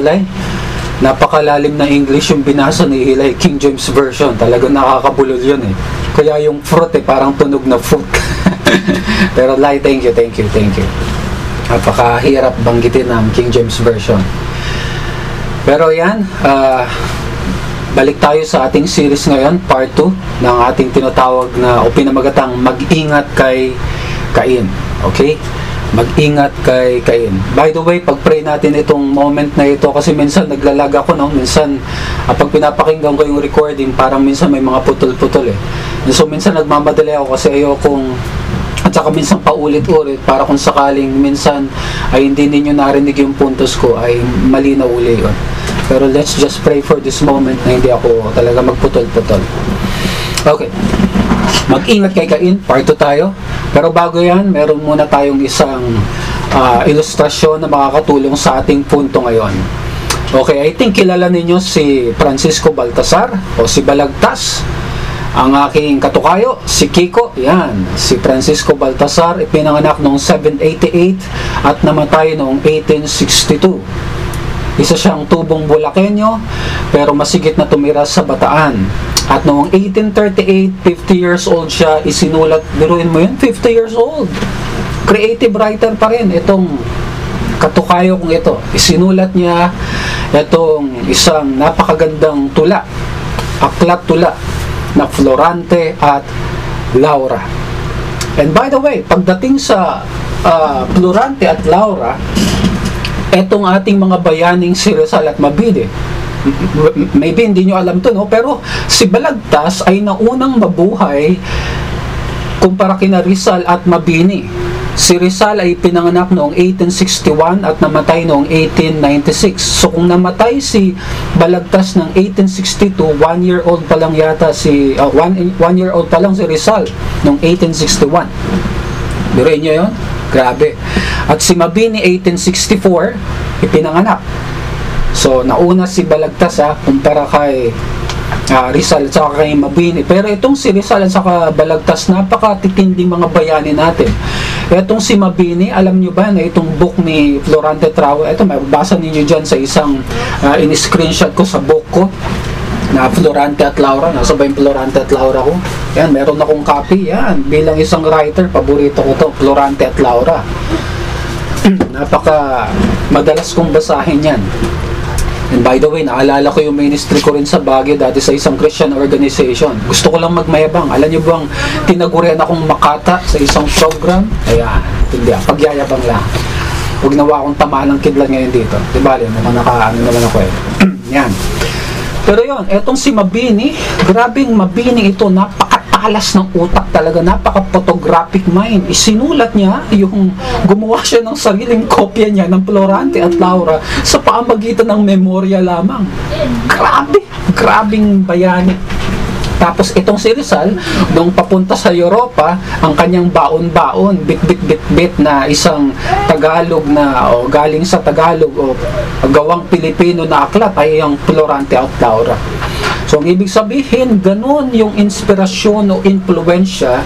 Lai. Napakalalim na English yung binasa ni Eli, King James Version. Talagang nakakabulol yun eh. Kaya yung fruit eh, parang tunog na fruit. Pero Lai, thank you, thank you, thank you. Napakahirap banggitin ng King James Version. Pero yan, ah, balik tayo sa ating series ngayon, part 2 ng ating tinatawag na o pinamagatang mag-ingat kay Cain. Okay? Mag-ingat kay Cain. By the way, pag-pray natin itong moment na ito kasi minsan naglalag ako, no? Minsan, ah, pag pinapakinggan ko yung recording, parang minsan may mga putol-putol eh. So, minsan nagmamadali ako kasi ayokong at saka minsan paulit-ulit para kung sakaling minsan ay hindi ninyo narinig yung puntos ko ay mali na uli yun. Pero let's just pray for this moment na hindi ako talaga magputol-putol. Okay. Mag-ingat kay Cain, part 2 tayo. Pero bago yan, meron muna tayong isang ah, ilustrasyon na makakatulong sa ating punto ngayon. Okay, I think kilala ninyo si Francisco Baltasar o si Balagtas. Ang aking katukayo, si Kiko, yan, si Francisco Baltasar, ipinanganak noong 788 at namatay noong 1862. Isa siyang tubong Bulakenyo, pero masigit na tumira sa Bataan. At noong 1838, 50 years old siya, isinulat, biruin mo yun, 50 years old. Creative writer pa rin itong katukayo kong ito. Isinulat niya itong isang napakagandang tula, aklat tula, na Florante at Laura. And by the way, pagdating sa ah, Florante at Laura, etong ating mga bayaning si Rizal at Mabide, m- maybe hindi nyo alam to, no? pero si Balagtas ay naunang mabuhay kumpara kina Rizal at Mabini. Si Rizal ay pinanganak noong 1861 at namatay noong 1896. So kung namatay si Balagtas ng 1862, one year old pa lang yata si uh, one, one year old pa lang si Rizal noong 1861. Biruin niyo yun? Grabe. At si Mabini 1864 ipinanganak. So nauna si Balagtas ha kumpara kay ah, Rizal at kay Mabini. Pero itong si Rizal at saka Balagtas, napakatitinding mga bayani natin. Itong si Mabini, alam nyo ba na itong book ni Florante Trau, ito mabasa ninyo dyan sa isang ah, in-screenshot ko sa book ko na Florante at Laura. Nasa ba yung Florante at Laura ko? Yan, meron akong copy. Yan, bilang isang writer, paborito ko to, Florante at Laura. Napaka madalas kong basahin yan. And by the way, naalala ko yung ministry ko rin sa Baguio dati sa isang Christian organization. Gusto ko lang magmayabang. Alam niyo bang tinagurian akong makata sa isang program? Ayan, hindi ah, pagyayabang lang. Huwag nawa akong tamaan ng kidlat ngayon dito. Di ba, naman naka, ano naman ako eh. Yan. Pero yon, etong si Mabini, grabing Mabini ito, napakatalas ng utak talaga, napaka-photographic mind. Isinulat niya yung gumawa siya ng sariling kopya niya ng Florante at Laura sa pamagitan ng memorya lamang. Grabe, grabing bayani. Tapos itong si Rizal, nung papunta sa Europa, ang kanyang baon-baon, bit-bit-bit-bit na isang Tagalog na, o galing sa Tagalog, o gawang Pilipino na aklat ay ang Florante at Laura. So, ang ibig sabihin, ganun yung inspirasyon o impluensya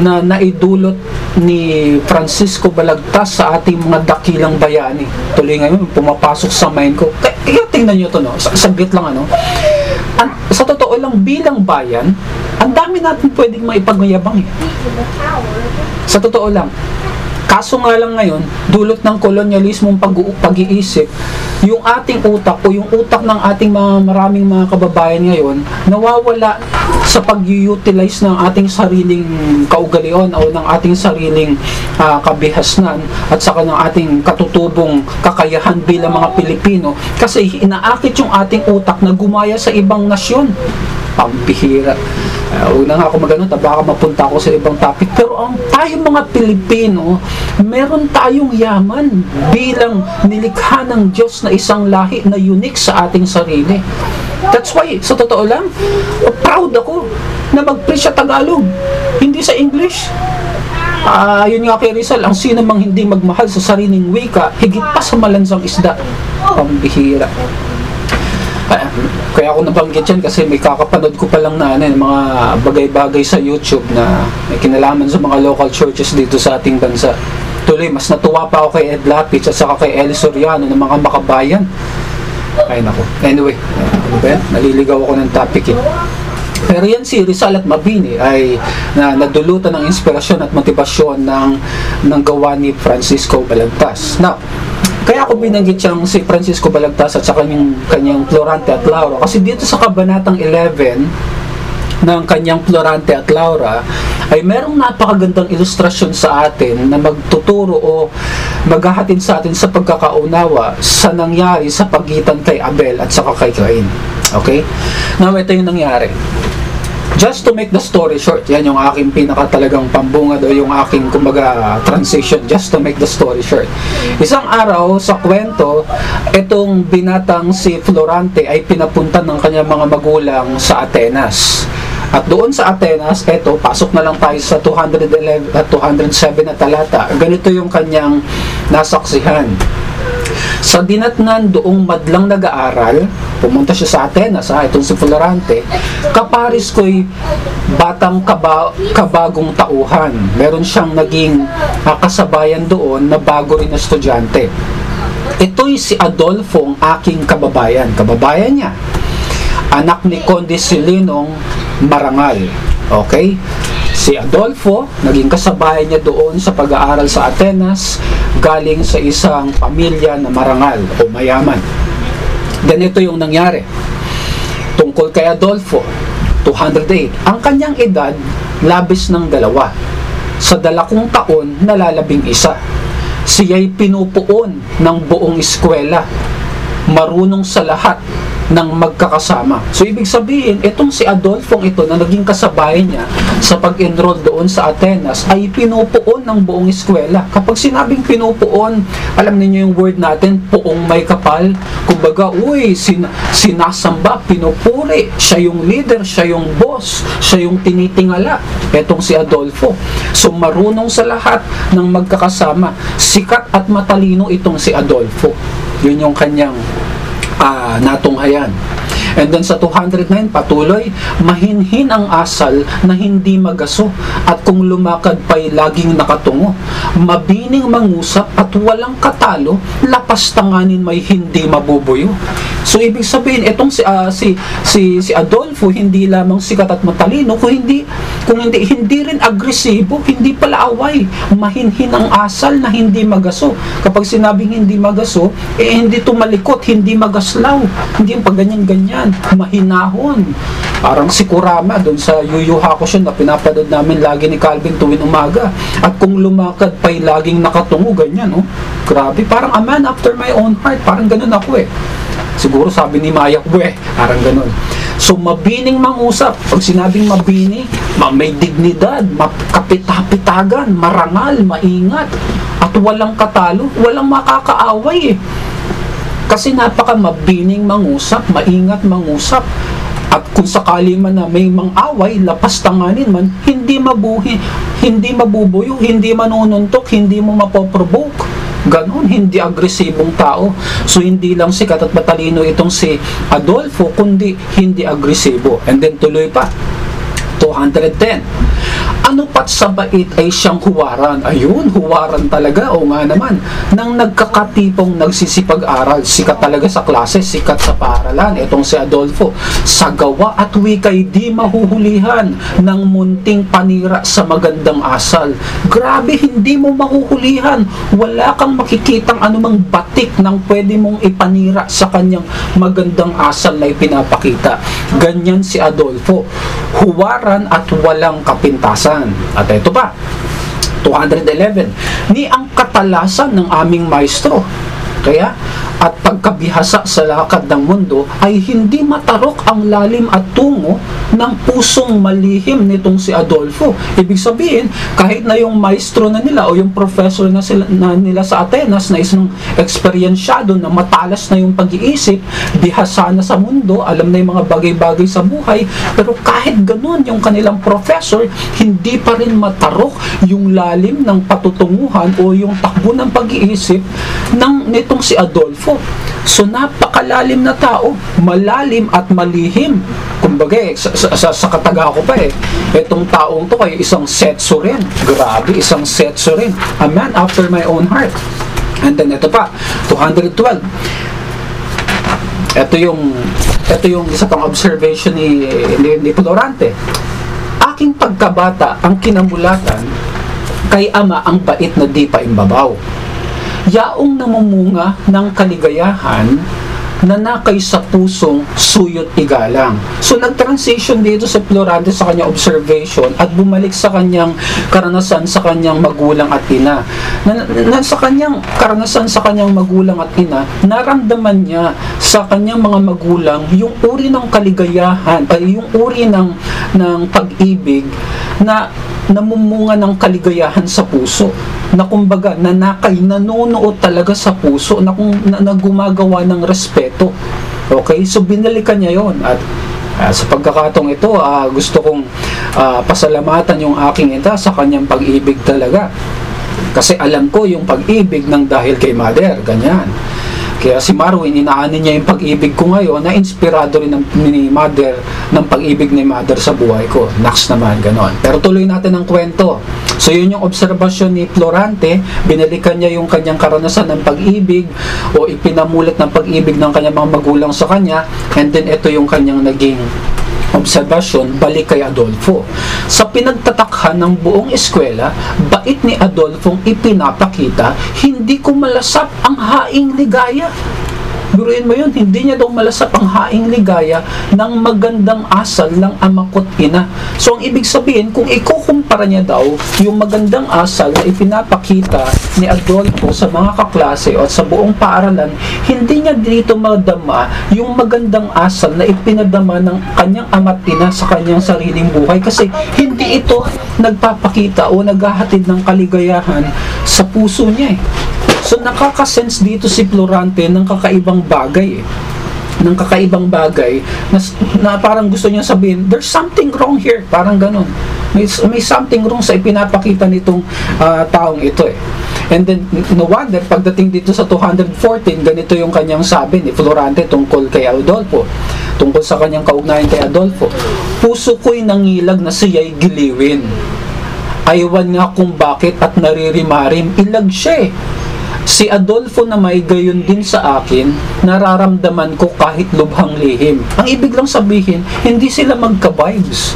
na naidulot ni Francisco Balagtas sa ating mga dakilang bayani. Tuloy ngayon, pumapasok sa mind ko. Kaya, tingnan nyo to, no? Sa- Saglit lang, ano? An, sa totoo lang, bilang bayan, ang dami natin pwedeng maipagmayabang eh. Sa totoo lang. Kaso nga lang ngayon, dulot ng kolonyalismong pag pag-iisip, yung ating utak o yung utak ng ating mga maraming mga kababayan ngayon, nawawala sa pag-utilize ng ating sariling kaugalian o ng ating sariling ah, kabihasnan at saka ng ating katutubong kakayahan bilang mga Pilipino kasi inaakit yung ating utak na gumaya sa ibang nasyon. Pambihira. Uh, huwag na nga ako magano, baka mapunta ako sa ibang topic. Pero ang tayo mga Pilipino, meron tayong yaman bilang nilikha ng Diyos na isang lahi na unique sa ating sarili. That's why, sa totoo lang, proud ako na mag-preach sa Tagalog, hindi sa English. Uh, yun nga kay Rizal, ang sino mang hindi magmahal sa sariling wika, higit pa sa malansang isda. Pambihira. Kaya, ako nabanggit yan kasi may kakapanood ko pa lang na ano, mga bagay-bagay sa YouTube na may kinalaman sa mga local churches dito sa ating bansa. Tuloy, mas natuwa pa ako kay Ed Lapich at saka kay Eli Soriano ng mga makabayan. Ay nako. Anyway, ano ba yan? Naliligaw ako ng topic eh. Pero yan si Rizal at Mabini ay na nadulutan ng inspirasyon at motibasyon ng ng gawa ni Francisco Balagtas. Now, kaya ako binanggit siyang si Francisco Balagtas at sa kanyang, kanyang Florante at Laura kasi dito sa kabanatang 11 ng kanyang Florante at Laura ay merong napakagandang ilustrasyon sa atin na magtuturo o maghahatid sa atin sa pagkakaunawa sa nangyari sa pagitan kay Abel at saka kay Cain. Okay? Now, ito yung nangyari. Just to make the story short, yan yung aking pinaka talagang pambungad o yung aking kumbaga transition just to make the story short. Isang araw sa kwento, itong binatang si Florante ay pinapunta ng kanyang mga magulang sa Atenas. At doon sa Atenas, eto, pasok na lang tayo sa 211 at 207 na talata. Ganito yung kanyang nasaksihan. Sa dinatnan doong madlang nag-aaral, pumunta siya sa Atenas, ha, itong si Florante, kaparis ko'y batang kaba, kabagong tauhan. Meron siyang naging uh, kasabayan doon na bago rin na estudyante. Ito'y si Adolfo, ang aking kababayan. Kababayan niya. Anak ni Conde Silinong Marangal. Okay? Si Adolfo, naging kasabayan niya doon sa pag-aaral sa Atenas, galing sa isang pamilya na marangal o mayaman. Ganito yung nangyari. Tungkol kay Adolfo, 208. Ang kanyang edad, labis ng dalawa. Sa dalakong taon, nalalabing isa. Siya'y pinupuon ng buong eskwela. Marunong sa lahat ng magkakasama. So, ibig sabihin, itong si Adolfo ito na naging kasabay niya sa pag-enroll doon sa Atenas ay pinupuon ng buong eskwela. Kapag sinabing pinupuon, alam niyo yung word natin, puong may kapal. Kumbaga, uy, sin sinasamba, pinupuri. Siya yung leader, siya yung boss, siya yung tinitingala. Itong si Adolfo. So, marunong sa lahat ng magkakasama. Sikat at matalino itong si Adolfo. Yun yung kanyang uh, natunghayan. And then sa 209, patuloy, mahinhin ang asal na hindi magaso at kung lumakad pa'y laging nakatungo. Mabining mangusap at walang katalo, lapas tanganin may hindi mabubuyo. So ibig sabihin, itong si, uh, si, si, si Adolfo, hindi lamang sikat at matalino, kung hindi, kung hindi, hindi rin agresibo, hindi pala away. Mahinhin ang asal na hindi magaso. Kapag sinabing hindi magaso, eh hindi tumalikot, hindi magaslaw. Hindi pag ganyan-ganyan yan, mahinahon. Parang si Kurama doon sa Yu Yu Hakusho na pinapanood namin lagi ni Calvin tuwing umaga. At kung lumakad pa'y laging nakatungo, ganyan, oh. Grabe, parang a man after my own heart. Parang ganun ako eh. Siguro sabi ni Maya Bue, parang ganun. So, mabining mangusap. Pag sinabing mabini, may dignidad, kapitapitagan, marangal, maingat, at walang katalo, walang makakaaway eh. Kasi napaka mabining mangusap, maingat mangusap. At kung sakali man na may mang-away, lapas tanganin man, hindi mabuhi, hindi mabubuyo, hindi manununtok, hindi mo mapoprovoke. Ganon, hindi agresibong tao. So, hindi lang sikat at matalino itong si Adolfo, kundi hindi agresibo. And then, tuloy pa. 210 ano pat sa bait ay siyang huwaran. Ayun, huwaran talaga. O nga naman, nang nagkakatipong nagsisipag-aral, sikat talaga sa klase, sikat sa paaralan. Itong si Adolfo, sa gawa at wikay di mahuhulihan ng munting panira sa magandang asal. Grabe, hindi mo mahuhulihan. Wala kang makikitang anumang batik ng pwede mong ipanira sa kanyang magandang asal na ipinapakita. Ganyan si Adolfo. Huwaran at walang kapintasan. At ito pa, 211, ni ang katalasan ng aming maestro. Kaya, at pagkabihasa sa lakad ng mundo ay hindi matarok ang lalim at tungo ng pusong malihim nitong si Adolfo. Ibig sabihin, kahit na yung maestro na nila o yung professor na, sila, na nila sa Atenas na isang eksperyensyado na matalas na yung pag-iisip, bihasa na sa mundo, alam na yung mga bagay-bagay sa buhay, pero kahit ganun yung kanilang professor, hindi pa rin matarok yung lalim ng patutunguhan o yung takbo ng pag-iisip ng nitong si Adolfo. So napakalalim na tao, malalim at malihim. Kumbaga, eh, sa, sa, sa kataga ko pa eh, itong taong to ay isang setso rin. Grabe, isang setso rin. A man after my own heart. And then ito pa, 212. Ito yung ito yung isa pang observation ni, ni, ni Florante. Aking pagkabata ang kinamulatan kay ama ang bait na di pa imbabaw yaong namumunga ng kaligayahan na nakay sa pusong suyot igalang. So nag-transition dito sa Florante sa kanyang observation at bumalik sa kanyang karanasan sa kanyang magulang at ina. Na, na, sa kanyang karanasan sa kanyang magulang at ina, naramdaman niya sa kanyang mga magulang yung uri ng kaligayahan, ay yung uri ng ng pag-ibig na namumunga ng kaligayahan sa puso na kumbaga nanakay, nanonood talaga sa puso na, kung, na, na gumagawa ng respeto. Okay? So binalikan niya yon at uh, sa pagkakatong ito, uh, gusto kong uh, pasalamatan yung aking ita sa kanyang pag-ibig talaga. Kasi alam ko yung pag-ibig ng dahil kay mother, ganyan. Kaya si Marwin, inaanin niya yung pag-ibig ko ngayon na inspirado rin ng, ni Mother ng pag-ibig ni Mother sa buhay ko. Next naman, ganon. Pero tuloy natin ang kwento. So yun yung obserbasyon ni Florante, binalikan niya yung kanyang karanasan ng pag-ibig o ipinamulat ng pag-ibig ng kanyang mga magulang sa kanya and then ito yung kanyang naging obserbasyon balik kay Adolfo. Sa pinagtatakhan ng buong eskwela, bait ni Adolfo ipinapakita, hindi ko malasap ang haing ligaya. Biruin mo yun, hindi niya daw malasap ang haing ligaya ng magandang asal ng amakot ina. So, ang ibig sabihin, kung ikukumpara niya daw yung magandang asal na ipinapakita ni Adolfo sa mga kaklase o sa buong paaralan, hindi niya dito madama yung magandang asal na ipinadama ng kanyang ama't ina sa kanyang sariling buhay kasi hindi ito nagpapakita o naghahatid ng kaligayahan sa puso niya eh. So nakaka-sense dito si Florante ng kakaibang bagay eh ng kakaibang bagay na, na parang gusto niya sabihin, there's something wrong here. Parang ganun. May, may something wrong sa ipinapakita nitong uh, taong ito eh. And then, no wonder, pagdating dito sa 214, ganito yung kanyang sabi ni Florante tungkol kay Adolfo. Tungkol sa kanyang kaugnayan kay Adolfo. Puso ko'y nangilag na siya'y giliwin. Aywan nga kung bakit at naririmarim, ilag siya eh Si Adolfo na may gayon din sa akin, nararamdaman ko kahit lubhang lihim. Ang ibig lang sabihin, hindi sila magka-vibes.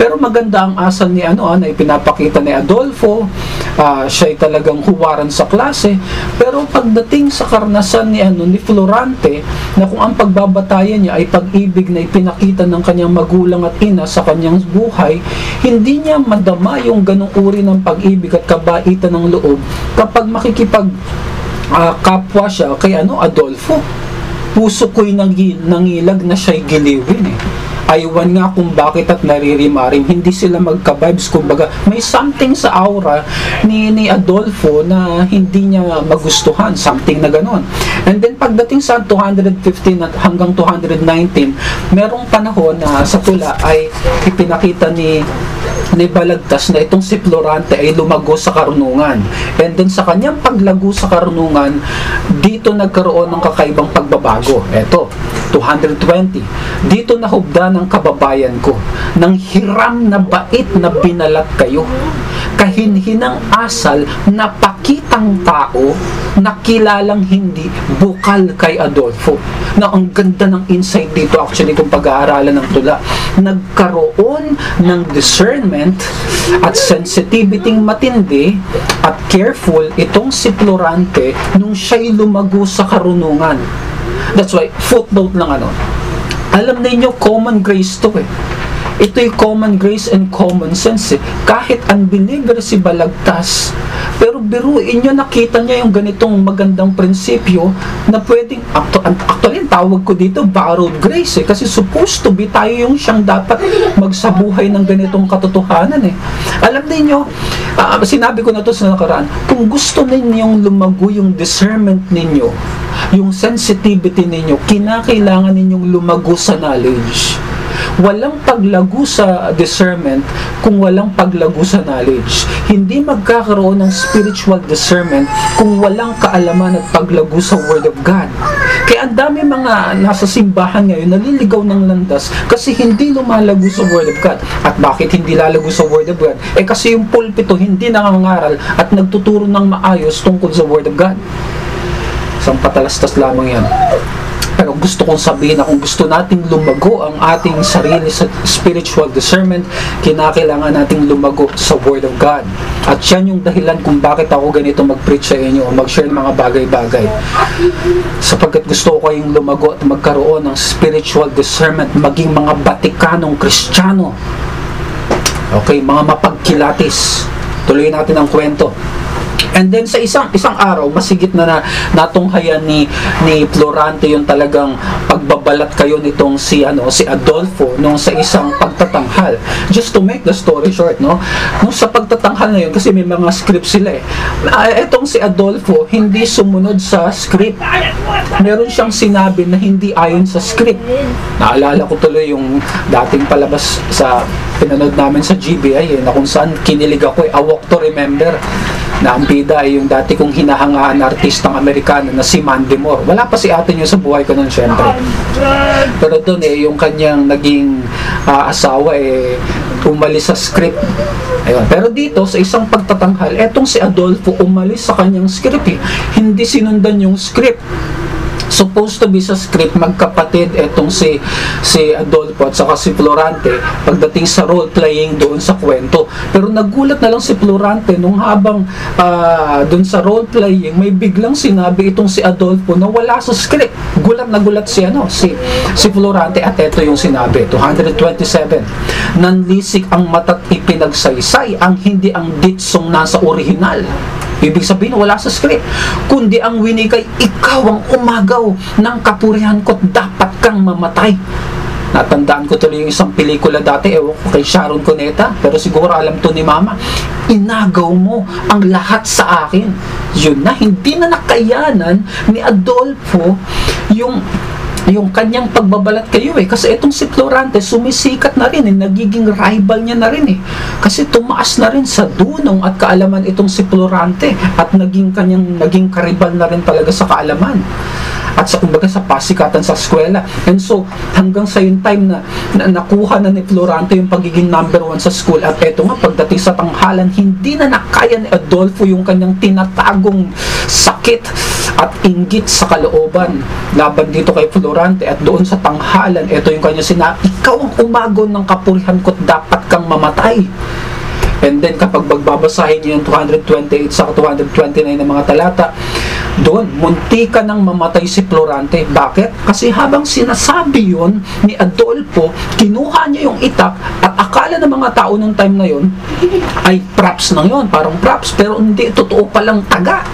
Pero maganda ang asal ni ano, ah, na ipinapakita ni Adolfo, uh, siya ay talagang huwaran sa klase. Pero pagdating sa karnasan ni ano ni Florante, na kung ang pagbabatayan niya ay pag-ibig na ipinakita ng kanyang magulang at ina sa kanyang buhay, hindi niya madama yung ganong uri ng pag-ibig at kabaitan ng loob kapag makikipag uh, kapwa siya kay ano Adolfo. Puso ko'y nangilag na siya'y giliwin eh aywan nga kung bakit at naririmarim hindi sila magka-vibes kumbaga. May something sa aura ni, ni Adolfo na hindi niya magustuhan. Something na ganon. And then pagdating sa 215 at hanggang 219 merong panahon na sa tula ay ipinakita ni ni Balagtas na itong si Florante ay lumago sa karunungan. And then sa kanyang paglago sa karunungan, dito nagkaroon ng kakaibang pagbabago. Ito, 220. Dito nahubda ng kababayan ko, ng hiram na bait na binalat kayo kahinhinang asal na pakitang tao na kilalang hindi bukal kay Adolfo. Na ang ganda ng insight dito actually kung pag-aaralan ng tula. Nagkaroon ng discernment at sensitivity matindi at careful itong si Florante nung siya'y lumago sa karunungan. That's why, footnote lang ano, alam ninyo, common grace to eh Ito'y common grace and common sense. Eh. Kahit unbeliever si Balagtas, pero biruin nyo, nakita niya yung ganitong magandang prinsipyo na pwedeng, actually, tawag ko dito, borrowed grace eh. Kasi supposed to be tayo yung siyang dapat magsabuhay ng ganitong katotohanan eh. Alam niyo uh, sinabi ko na to sa nakaraan, kung gusto ninyong lumago yung discernment ninyo, yung sensitivity ninyo, kinakailangan ninyong lumago sa knowledge Walang paglago sa discernment kung walang paglago sa knowledge. Hindi magkakaroon ng spiritual discernment kung walang kaalaman at paglago sa Word of God. Kaya ang dami mga nasa simbahan ngayon naliligaw ng landas kasi hindi lumalago sa Word of God. At bakit hindi lalago sa Word of God? Eh kasi yung pulpito hindi nangangaral at nagtuturo ng maayos tungkol sa Word of God. Isang patalastas lamang yan. Gusto kong sabihin na kung gusto nating lumago ang ating sarili sa spiritual discernment, kinakailangan nating lumago sa Word of God. At yan yung dahilan kung bakit ako ganito mag-preach sa inyo o mag-share ng mga bagay-bagay. Sapagkat gusto ko kayong lumago at magkaroon ng spiritual discernment, maging mga Batikanong Kristiyano. Okay, mga mapagkilatis. Tuloy natin ang kwento. And then sa isang isang araw, masigit na, na natunghayan ni ni Florante yung talagang pagbabalat kayo nitong si ano si Adolfo nung sa isang pagtatanghal. Just to make the story short, no? Nung sa pagtatanghal na yun kasi may mga script sila eh. Uh, etong si Adolfo hindi sumunod sa script. Meron siyang sinabi na hindi ayon sa script. Naalala ko tuloy yung dating palabas sa pinanood namin sa GBI eh, na kung saan kinilig ako eh, A Walk to Remember na ang bida ay yung dati kong hinahangaan na artistang Amerikano na si Mandy Moore. Wala pa si ate niyo sa buhay ko nun syempre. Pero doon eh, yung kanyang naging uh, asawa eh, umalis sa script. Ayun. Pero dito, sa isang pagtatanghal, etong si Adolfo umalis sa kanyang script eh. Hindi sinundan yung script supposed to be sa script magkapatid etong si si Adolfo at saka si Florante pagdating sa role playing doon sa kwento. Pero nagulat na lang si Florante nung habang uh, doon sa role playing may biglang sinabi itong si Adolfo na wala sa script. Gulat na gulat si ano si si Florante at ito yung sinabi 227 nanlisik ang mata't ipinagsaysay ang hindi ang ditsong nasa original Ibig sabihin, wala sa script. Kundi ang winikay, ikaw ang umagaw ng kapurihan ko't dapat kang mamatay. Natandaan ko tuloy yung isang pelikula dati, ewan ko kay Sharon Cuneta, pero siguro alam to ni Mama. Inagaw mo ang lahat sa akin. Yun na, hindi na nakayanan ni Adolfo yung yung kanyang pagbabalat kayo eh. Kasi itong si Florante, sumisikat na rin eh. Nagiging rival niya na rin eh. Kasi tumaas na rin sa dunong at kaalaman itong si Florante. At naging kanyang, naging karibal na rin talaga sa kaalaman at sa kumbaga sa pasikatan sa eskwela. And so, hanggang sa yung time na, na nakuha na ni Florante yung pagiging number one sa school at eto nga, pagdating sa tanghalan, hindi na nakaya ni Adolfo yung kanyang tinatagong sakit at inggit sa kalooban laban dito kay Florante at doon sa tanghalan, ito yung kanya sinabi, ikaw ang umagon ng kapurihan ko't dapat kang mamatay. And then kapag magbabasahin niyo yung 228 sa 229 ng mga talata, doon, munti ka nang mamatay si Florante. Bakit? Kasi habang sinasabi yon ni Adolfo, kinuha niya yung itak at akala ng mga tao nung time na yon ay props na yon, parang props, pero hindi, totoo palang taga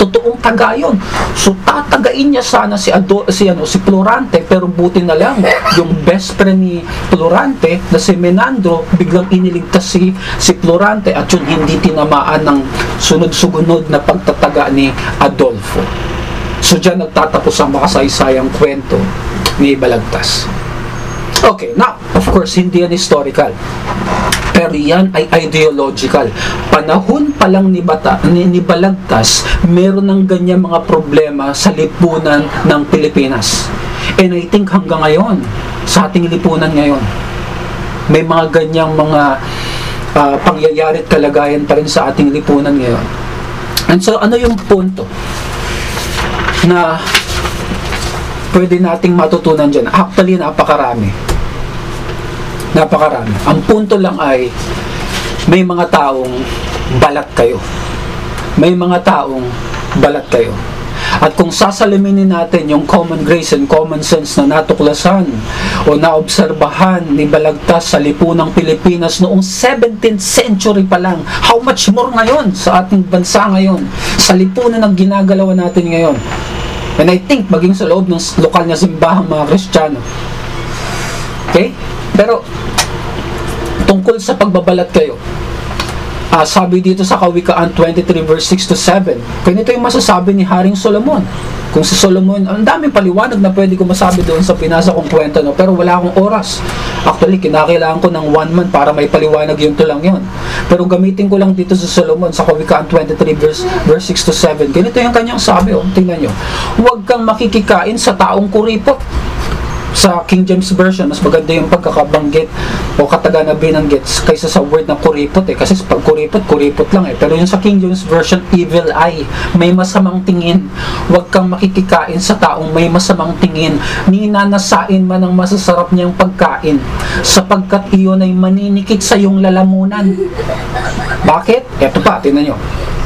totoong taga yun. So tatagain niya sana si Ado, si ano si Florante pero buti na lang yung best friend ni Florante na si Menandro biglang iniligtas si si Florante at yun hindi tinamaan ng sunod-sugunod na pagtataga ni Adolfo. So diyan nagtatapos ang makasaysayang kwento ni Balagtas. Okay, now, course, hindi yan historical. Pero yan ay ideological. Panahon pa lang ni, Bata, ni, ni Balagtas, meron ng ganyan mga problema sa lipunan ng Pilipinas. And I think hanggang ngayon, sa ating lipunan ngayon, may mga ganyang mga uh, pangyayari at kalagayan pa rin sa ating lipunan ngayon. And so, ano yung punto na pwede nating matutunan dyan? Actually, napakarami Napakarami. Ang punto lang ay may mga taong balat kayo. May mga taong balat kayo. At kung sasaliminin natin yung common grace and common sense na natuklasan o naobserbahan ni Balagtas sa lipunang Pilipinas noong 17th century pa lang, how much more ngayon sa ating bansa ngayon, sa lipunan ng ginagalawan natin ngayon. And I think maging sa loob ng lokal na simbahang mga Kristiyano. Okay? Pero tungkol sa pagbabalat kayo, uh, sabi dito sa Kawikaan 23 verse 6 to 7, ganito yung masasabi ni Haring Solomon. Kung si Solomon, ang daming paliwanag na pwede ko masabi doon sa pinasa kong kwento, no? pero wala akong oras. Actually, kinakailangan ko ng one man para may paliwanag yung to lang yun. Pero gamitin ko lang dito sa Solomon sa Kawikaan 23 verse, verse 6 to 7. Ganito yung kanyang sabi, oh, tingnan nyo. Huwag kang makikikain sa taong kuripot sa King James Version, mas maganda yung pagkakabanggit o kataga na binanggit kaysa sa word na kuripot eh. Kasi pag kuripot, kuripot lang eh. Pero yung sa King James Version, evil eye, may masamang tingin. Huwag kang makikikain sa taong may masamang tingin. Ninanasain man ang masasarap niyang pagkain sapagkat iyon ay maninikit sa iyong lalamunan. Bakit? Ito pa, tinan nyo.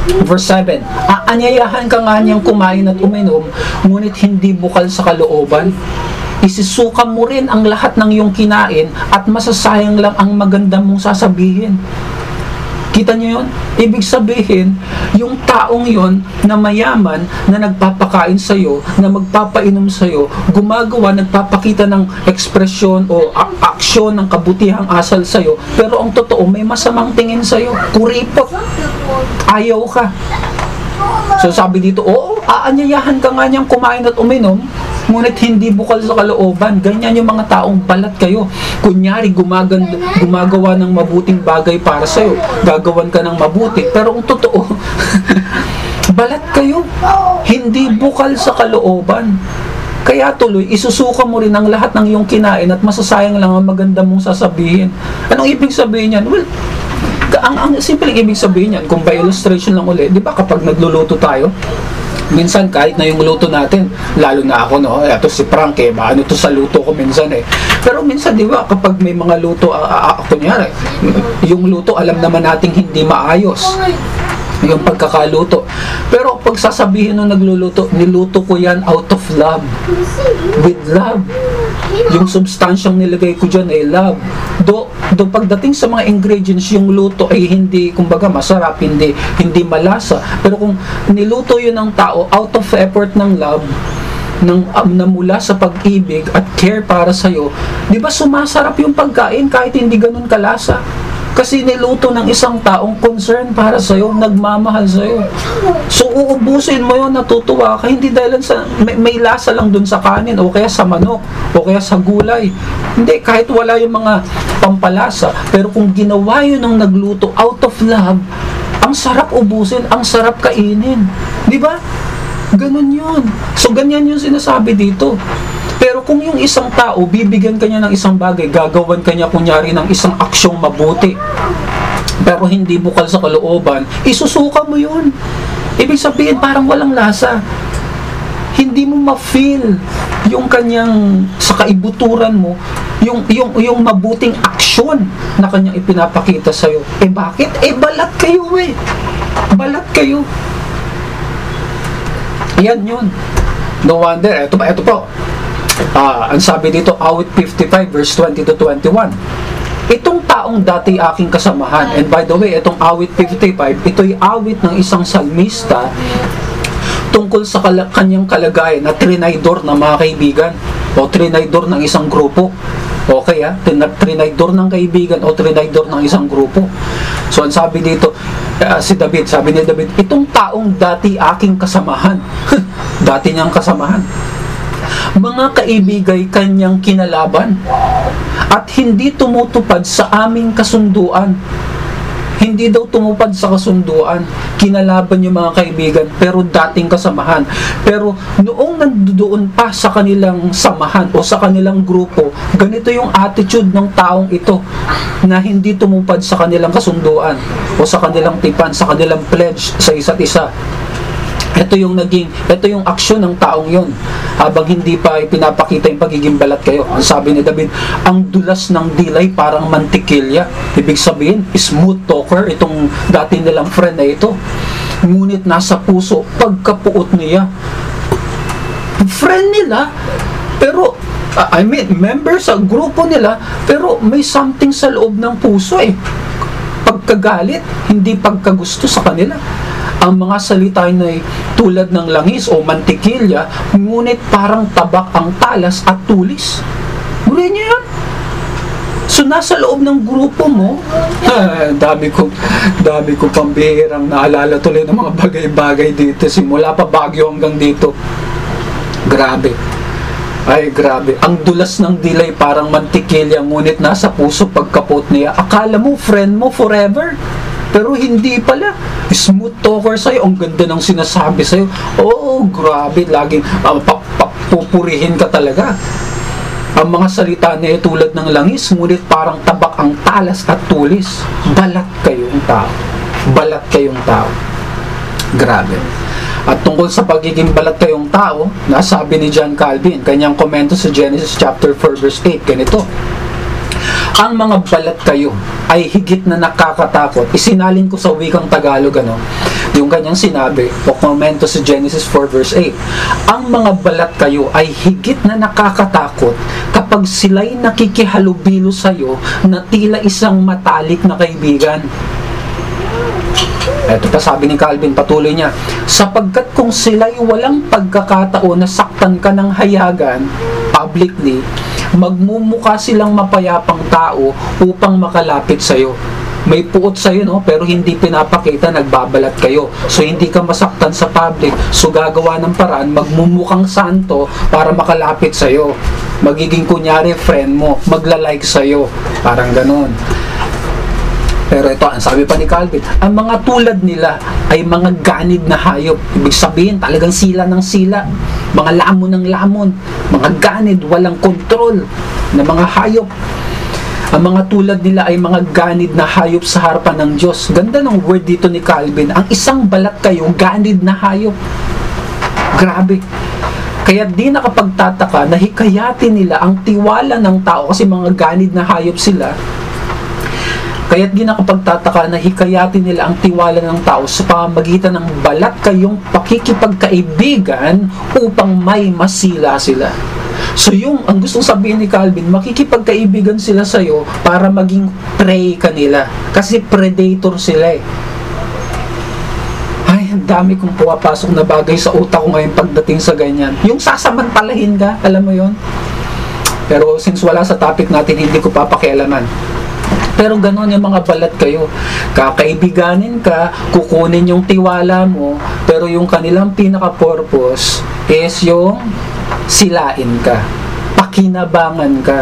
Verse 7, Aanyayahan ka nga niyang kumain at uminom, ngunit hindi bukal sa kalooban isisuka mo rin ang lahat ng iyong kinain at masasayang lang ang maganda mong sasabihin. Kita niyo yun? Ibig sabihin, yung taong yon na mayaman, na nagpapakain sa iyo, na magpapainom sa iyo, gumagawa, nagpapakita ng ekspresyon o aksyon ng kabutihang asal sa iyo, pero ang totoo, may masamang tingin sa iyo. Kuripot. Ayaw ka. So sabi dito, oo, aanyayahan ka nga niyang kumain at uminom, ngunit hindi bukal sa kalooban. Ganyan yung mga taong balat kayo. Kunyari, gumaganda, gumagawa ng mabuting bagay para sa'yo. Gagawan ka ng mabuti. Pero ang totoo, balat kayo. Hindi bukal sa kalooban. Kaya tuloy, isusuka mo rin ang lahat ng iyong kinain at masasayang lang ang maganda mong sasabihin. Anong ibig sabihin yan? Well, ang, ang simple ibig sabihin yan, kung by illustration lang ulit, di ba kapag nagluluto tayo, minsan kahit na yung luto natin, lalo na ako, no, ito si Frank, eh, maano to sa luto ko minsan eh. Pero minsan, di ba, kapag may mga luto, uh, uh, kunyari, yung luto, alam naman nating hindi maayos yung pagkakaluto. Pero pag sasabihin nung nagluluto, niluto ko yan out of love. With love. Yung substansyang nilagay ko dyan ay love. Do, do pagdating sa mga ingredients, yung luto ay hindi, kumbaga, masarap, hindi, hindi malasa. Pero kung niluto yun ng tao out of effort ng love, ng um, na mula sa pag-ibig at care para sa iyo, 'di ba sumasarap yung pagkain kahit hindi ganun kalasa? Kasi niluto ng isang taong concern para sa iyo, nagmamahal sa iyo. So uubusin mo 'yon, natutuwa ka hindi dahil sa may, may lasa lang dun sa kanin o kaya sa manok o kaya sa gulay. Hindi kahit wala yung mga pampalasa, pero kung ginawa 'yun ng nagluto out of love, ang sarap ubusin, ang sarap kainin. 'Di ba? Ganun 'yun. So ganyan yung sinasabi dito. Pero kung yung isang tao, bibigyan kanya ng isang bagay, gagawan kanya kunyari ng isang aksyong mabuti, pero hindi bukal sa kalooban, isusuka mo yun. Ibig sabihin, parang walang lasa. Hindi mo ma-feel yung kanyang, sa kaibuturan mo, yung, yung, yung mabuting aksyon na kanyang ipinapakita sa'yo. Eh bakit? Eh balat kayo eh. Balat kayo. Yan yun. No wonder, eto pa, eto po uh, ang sabi dito, awit 55 verse 20 to 21. Itong taong dati aking kasamahan, and by the way, itong awit 55, ito'y awit ng isang salmista tungkol sa kal- kanyang kalagayan na trinaydor ng mga kaibigan o trinaydor ng isang grupo. Okay ha? Ah, trinaydor ng kaibigan o trinaydor ng isang grupo. So ang sabi dito, uh, si David, sabi ni David, itong taong dati aking kasamahan, dati niyang kasamahan, mga kaibigay kanyang kinalaban at hindi tumutupad sa aming kasunduan. Hindi daw tumupad sa kasunduan, kinalaban yung mga kaibigan, pero dating kasamahan. Pero noong nandoon pa sa kanilang samahan o sa kanilang grupo, ganito yung attitude ng taong ito na hindi tumupad sa kanilang kasunduan o sa kanilang tipan, sa kanilang pledge sa isa't isa ito yung naging, ito yung aksyon ng taong yon habang hindi pa ipinapakita yung pagiging balat kayo. Ang sabi ni David, ang dulas ng dilay parang mantikilya. Ibig sabihin, smooth talker, itong dati nilang friend na ito. Ngunit nasa puso, pagkapuot niya, Friend nila, pero I mean, member sa grupo nila, pero may something sa loob ng puso eh. Pagkagalit, hindi pagkagusto sa kanila. Ang mga salita ay tulad ng langis o mantikilya, ngunit parang tabak ang talas at tulis. Muli niya yan. So, nasa loob ng grupo mo, ah, dami ko, dami ko pambihirang naalala tuloy ng mga bagay-bagay dito. Simula pa Bagyo hanggang dito. Grabe. Ay, grabe. Ang dulas ng delay parang mantikilya, ngunit nasa puso pagkapot niya. Akala mo, friend mo forever. Pero hindi pala. Smooth talker sa'yo. Ang ganda ng sinasabi sa'yo. Oh, grabe. Laging uh, papupurihin ka talaga. Ang mga salita niya tulad ng langis, ngunit parang tabak ang talas at tulis. Balat kayong tao. Balat kayong tao. Grabe. At tungkol sa pagiging balat kayong tao, nasabi ni John Calvin, kanyang komento sa Genesis chapter 4 verse 8, ganito. Ang mga balat kayo ay higit na nakakatakot. Isinalin ko sa wikang Tagalog, ano, yung kanyang sinabi, o komento sa Genesis 4 verse 8. Ang mga balat kayo ay higit na nakakatakot kapag sila'y nakikihalubilo sa'yo na tila isang matalik na kaibigan ito pa sabi ni Calvin, patuloy niya, sapagkat kung sila'y walang pagkakataon na saktan ka ng hayagan, publicly, magmumuka silang mapayapang tao upang makalapit sa'yo. May puot sa'yo, no? pero hindi pinapakita, nagbabalat kayo. So, hindi ka masaktan sa public. So, gagawa ng paraan, magmumukhang santo para makalapit sa'yo. Magiging kunyari friend mo, magla-like sa'yo. Parang ganon. Pero ito, ang sabi pa ni Calvin, ang mga tulad nila ay mga ganid na hayop. Ibig sabihin, talagang sila ng sila. Mga lamon ng lamon. Mga ganid, walang kontrol na mga hayop. Ang mga tulad nila ay mga ganid na hayop sa harapan ng Diyos. Ganda ng word dito ni Calvin. Ang isang balat kayo, ganid na hayop. Grabe. Kaya di nakapagtataka na hikayatin nila ang tiwala ng tao kasi mga ganid na hayop sila Kaya't di nakapagtataka na hikayatin nila ang tiwala ng tao sa pamamagitan ng balat kayong pakikipagkaibigan upang may masila sila. So yung, ang gustong sabihin ni Calvin, makikipagkaibigan sila sa iyo para maging prey kanila. Kasi predator sila eh. Ay, ang dami kong pumapasok na bagay sa utak ko ngayon pagdating sa ganyan. Yung sasamantalahin ka, alam mo yon Pero since wala sa topic natin, hindi ko papakialaman. Pero ganoon yung mga balat kayo. Kakaibiganin ka, kukunin yung tiwala mo, pero yung kanilang pinaka-purpose is yung silain ka. Pakinabangan ka.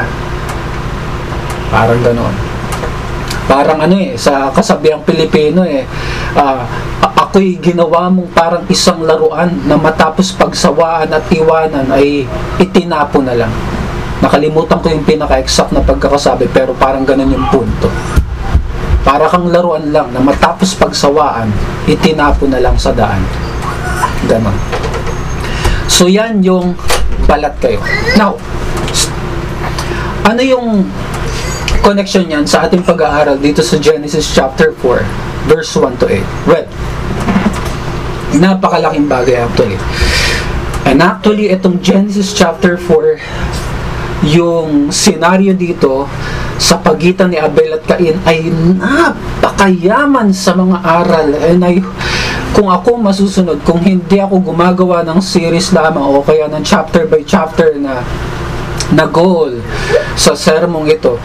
Parang ganoon. Parang ano eh, sa kasabiang Pilipino eh, uh, ako'y ginawa mong parang isang laruan na matapos pagsawaan at iwanan ay itinapo na lang. Nakalimutan ko yung pinaka-exact na pagkakasabi pero parang ganun yung punto. Para kang laruan lang na matapos pagsawaan, itinapo na lang sa daan. Ganon. So yan yung balat kayo. Now, ano yung connection yan sa ating pag-aaral dito sa Genesis chapter 4 verse 1 to 8? Well, napakalaking bagay actually. And actually, itong Genesis chapter 4 yung senaryo dito sa pagitan ni Abel at Cain ay napakayaman sa mga aral. And I, kung ako masusunod, kung hindi ako gumagawa ng series lamang o kaya ng chapter by chapter na na goal sa sermong ito,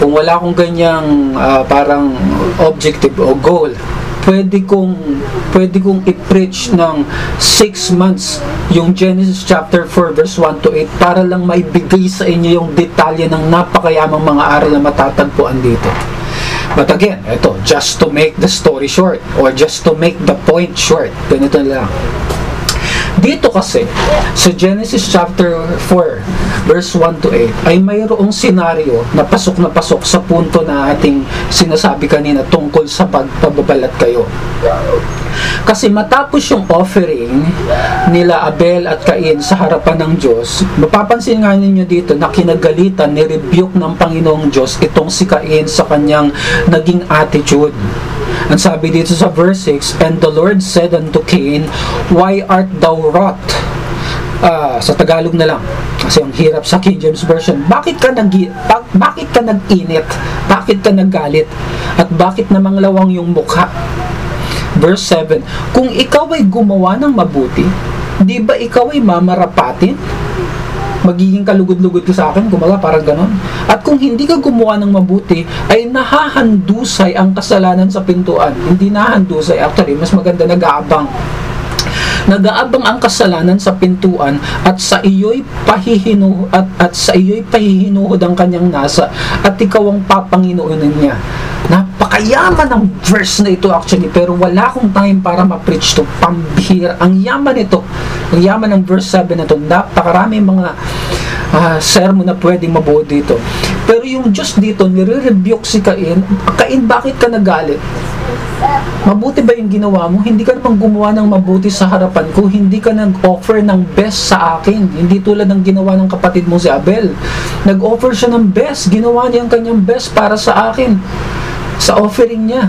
kung wala akong ganyang uh, parang objective o goal, pwede kong pwede kong i-preach ng 6 months yung Genesis chapter 4 verse 1 to 8 para lang maibigay sa inyo yung detalye ng napakayamang mga aral na matatagpuan dito. But again, ito, just to make the story short or just to make the point short, ganito lang. Dito kasi, sa Genesis chapter 4, verse 1 to 8, ay mayroong senaryo na pasok na pasok sa punto na ating sinasabi kanina tungkol sa pagpababalat kayo. Kasi matapos yung offering nila Abel at Cain sa harapan ng Diyos, mapapansin nga ninyo dito na kinagalitan, ni-rebuke ng Panginoong Diyos itong si Cain sa kanyang naging attitude. Ang sabi dito sa verse 6, And the Lord said unto Cain, Why art thou wroth? Ah, sa Tagalog na lang. Kasi ang hirap sa King James Version. Bakit ka nag bak- bakit ka nag-init? Bakit ka naggalit? At bakit namang lawang yung mukha? Verse 7 kung ikaw ay gumawa ng mabuti di ba ikaw ay mamarapatin? Magiging kalugod-lugod ka sa akin, kumaga parang ganon. At kung hindi ka gumawa ng mabuti, ay nahahandusay ang kasalanan sa pintuan. Hindi nahandusay, actually, mas maganda nag-aabang nag-aabang ang kasalanan sa pintuan at sa iyo'y pahihinu at, at sa iyo'y pahihinuhod ang kanyang nasa at ikaw ang papanginoonin niya. Napakayaman ng verse na ito actually pero wala akong time para ma-preach to pambihira. Ang yaman nito, ang yaman ng verse 7 na ito, napakarami mga uh, sermon na pwedeng mabuo dito. Pero yung Diyos dito, nire-rebuke si Cain, Cain, bakit ka nagalit? Mabuti ba yung ginawa mo? Hindi ka naman gumawa ng mabuti sa harapan ko. Hindi ka nag-offer ng best sa akin. Hindi tulad ng ginawa ng kapatid mo si Abel. Nag-offer siya ng best. Ginawa niya ang kanyang best para sa akin. Sa offering niya.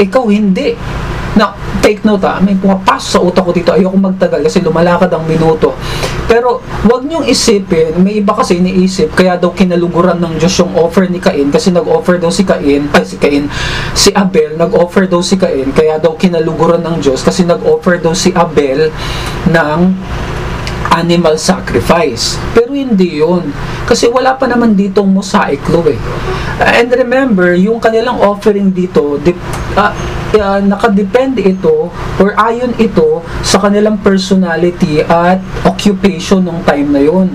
Ikaw hindi. Now, take note ha, may pumapasok sa utak ko dito. Ayoko magtagal kasi lumalakad ang minuto. Pero, wag niyong isipin, may iba kasi iniisip, kaya daw kinaluguran ng Diyos yung offer ni Cain kasi nag-offer daw si Cain, ay si Cain, si Abel, nag-offer daw si Cain, kaya daw kinaluguran ng Diyos kasi nag-offer daw si Abel ng animal sacrifice. Pero hindi yun. Kasi wala pa naman ditong mosaic law eh. And remember, yung kanilang offering dito, dip, uh, uh, nakadepende ito or ayon ito sa kanilang personality at occupation ng time na yun